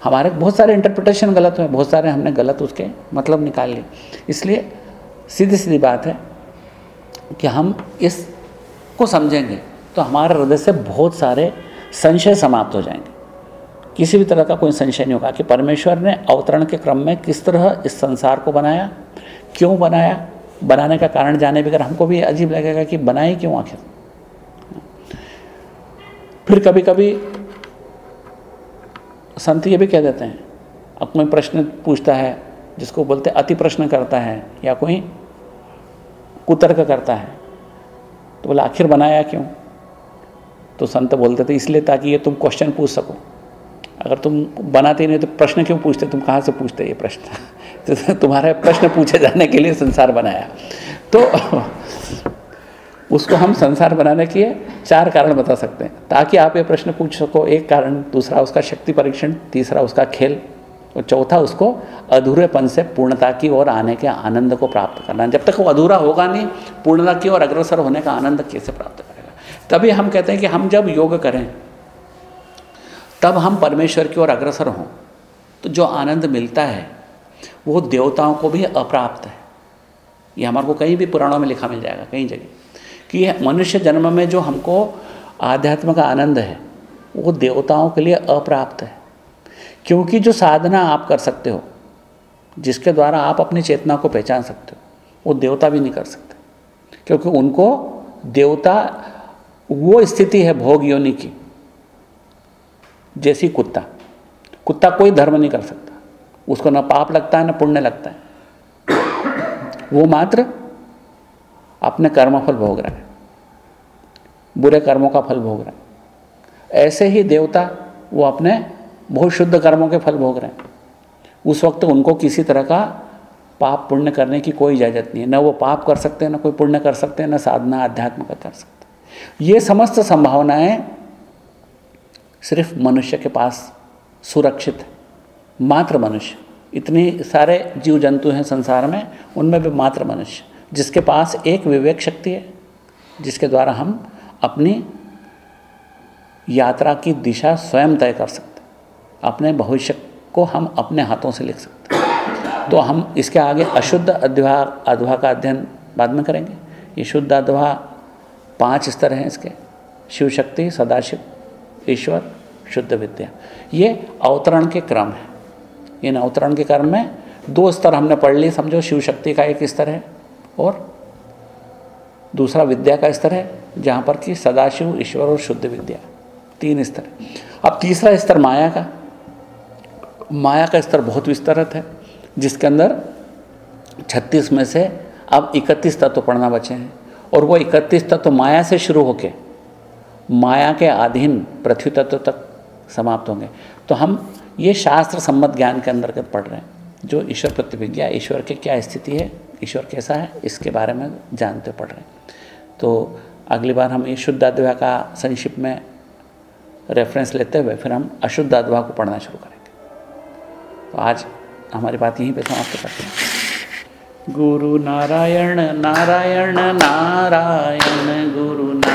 हमारे बहुत सारे इंटरप्रिटेशन गलत हुए, बहुत सारे हमने गलत उसके मतलब निकाल लिए। इसलिए सीधी सीधी बात है कि हम इसको समझेंगे तो हमारे हृदय से बहुत सारे संशय समाप्त हो जाएँगे। किसी भी तरह का कोई संशय नहीं होगा कि परमेश्वर ने अवतरण के क्रम में किस तरह इस संसार को बनाया, क्यों बनाया बनाने का कारण जाने बगैर हमको भी अजीब लगेगा कि बनाए क्यों आखिर? फिर कभी कभी संत ये भी कह देते हैं, अब कोई प्रश्न पूछता है, जिसको बोलते अति प्रश्न करता है, या कोई कुतर्क करता है तो बोला आखिर बनाया क्यों? तो संत बोलते थे, इसलिए ताकि ये तुम क्वेश्चन पूछ सको। अगर तुम बनाते नहीं तो प्रश्न क्यों पूछते? तुम कहाँ से पूछते ये प्रश्न? तो तुम्हारा प्रश्न पूछे जाने के लिए संसार बनाया। तो उसको हम संसार बनाने के चार कारण बता सकते हैं। ताकि आप ये प्रश्न पूछ सको, एक कारण, दूसरा उसका शक्ति परीक्षण, तीसरा उसका खेल, और चौथा उसको अधूरेपन से, पूर्णता की ओर आने के आनंद को प्राप्त करना। जब तक वो अधूरा होगा नहीं, पूर्णता की ओर अग्रसर होने का आनंद कैसे प्राप्त करेगा? तभी हम कहते हैं कि हम जब योग करें तब हम परमेश्वर की ओर अग्रसर हों। तो जो आनंद मिलता है, वो देवताओं को भी अप्राप्त है। ये हमारे को कहीं भी पुराणों में लिखा मिल जाएगा, कहीं जगह। कि मनुष्य जन्म में जो हमको आध्यात्म का आनंद है, वो देवताओं के लिए अप्राप्त है। क्योंकि जो साधना आप कर सकते हो, जिसके द्वारा आप अपनी चेतना को पहचान सकते हो, वो देवता भी नहीं कर सकते। क्योंकि उनको देवता, वो स्थिति है भोग योनि की। जैसी कुत्ता। कुत्ता कोई धर्म नहीं कर सकता। उसको ना पाप लगता है, ना पुण्य लगता है। वो मात्र अपने कर्म फल भोग रहा है। बुरे कर्मों का फल भोग रहा है। ऐसे ही देवता वो अपने बहुत शुद्ध कर्मों के फल भोग रहे हैं। उस वक्त उनको किसी तरह का पाप पुण्य करने की कोई इजाज़त नहीं है। न वो पाप कर सकते हैं, न कोई पुण्य कर सकते हैं, न साधना अध्यात्म का कर सकते ये समस्त संभावनाएँ सिर्फ़ मनुष्य के पास सुरक्षित है, मात्र मनुष्य। इतने सारे जीव जंतु हैं संसार में, उनमें भी मात्र मनुष्य। जिसके पास एक विवेक शक्ति है, जिसके द्वारा हम अपनी यात्रा की दिशा स्वयं तय कर सकते अपने भविष्य को हम अपने हाथों से लिख सकते तो हम इसके आगे अशुद्ध अध्वा अध्वा का अध्ययन बाद में करेंगे। ये शुद्ध अध्वा पाँच स्तर हैं इसके। शिव शक्ति सदाशिव ईश्वर, शुद्ध विद्या। ये अवतरण के क्रम है। इन अवतरण के क्रम में दो स्तर हमने पढ़ लिए, समझो, शिव शक्ति का एक स्तर है और दूसरा विद्या का स्तर है, जहाँ पर कि सदाशिव, ईश्वर और शुद्ध विद्या। तीन स्तर। अब तीसरा स्तर माया का। माया का स्तर बहुत विस्तृत है, जिसके अंदर छत्तीस में से अब इकतीस तत्व पढ़ना बचे हैं। और वो इकतीस तत्व माया से शुरू होके माया के अधीन पृथ्वी तत्व तक समाप्त होंगे। तो हम ये शास्त्र सम्मत ज्ञान के अंदर पढ़ रहे हैं। जो ईश्वर प्रतिभिज्ञा ईश्वर की क्या स्थिति है, ईश्वर कैसा है, इसके बारे में जानते पढ़ रहे हैं। तो अगली बार हम ये शुद्ध अद्वैया का संक्षिप्त में रेफरेंस लेते हुए फिर हम अशुद्ध अद्वा को पढ़ना शुरू करेंगे। तो आज हमारी बात यहीं पे समाप्त करते हैं। गुरु नारायण नारायण नारायण, गुरु नारायण।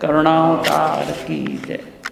करुणावतार की जय।